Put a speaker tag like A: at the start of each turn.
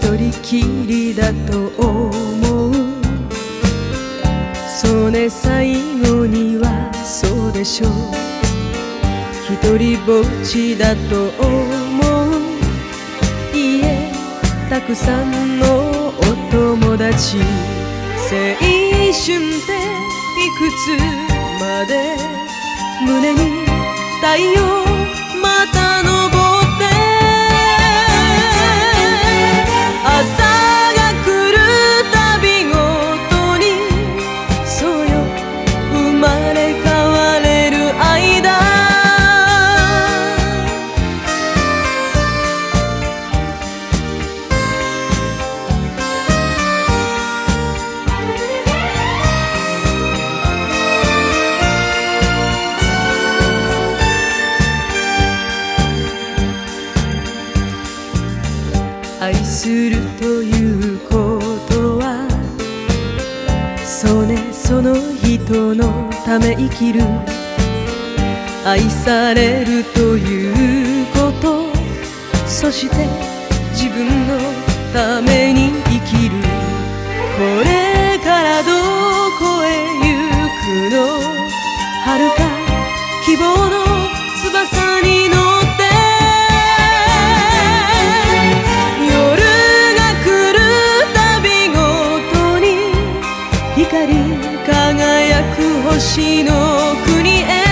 A: 人きりだと思う。そうね最後にはそうでしょ。う一人ぼっちだと思う。いえたくさんのお友達青春っていくつまで胸に太陽するということはそうねその人のため生きる愛されるということそして自分のために生きる。これ輝く星の国へ